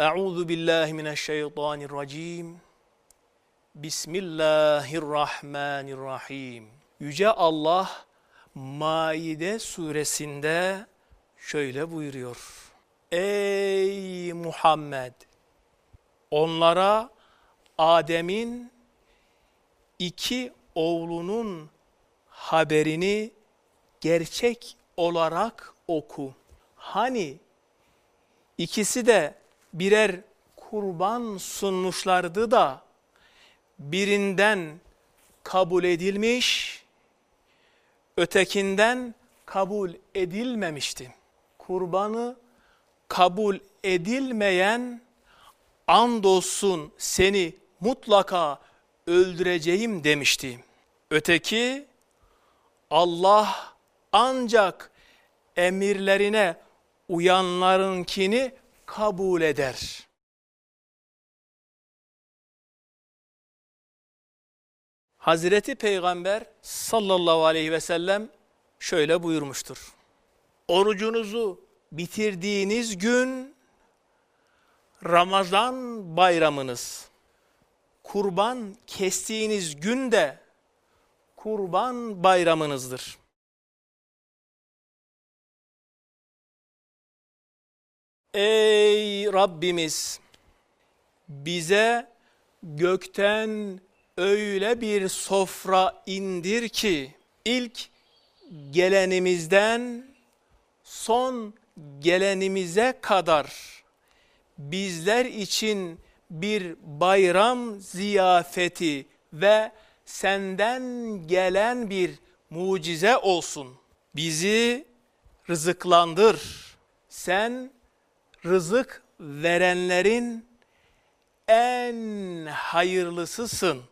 Euzu billahi mineşşeytanirracim. Bismillahirrahmanirrahim. Yüce Allah Maide suresinde şöyle buyuruyor. Ey Muhammed! Onlara Adem'in iki oğlunun haberini gerçek olarak oku. Hani ikisi de birer kurban sunmuşlardı da birinden kabul edilmiş, ötekinden kabul edilmemişti. Kurbanı kabul edilmeyen andolsun seni mutlaka öldüreceğim demişti. Öteki Allah ancak emirlerine uyanlarınkini kabul eder. Hazreti Peygamber sallallahu aleyhi ve sellem şöyle buyurmuştur. Orucunuzu bitirdiğiniz gün Ramazan bayramınız, kurban kestiğiniz gün de kurban bayramınızdır. Ey Rabbimiz bize gökten öyle bir sofra indir ki ilk gelenimizden son gelenimize kadar bizler için bir bayram ziyafeti ve senden gelen bir mucize olsun. Bizi rızıklandır. Sen rızık verenlerin en hayırlısısın.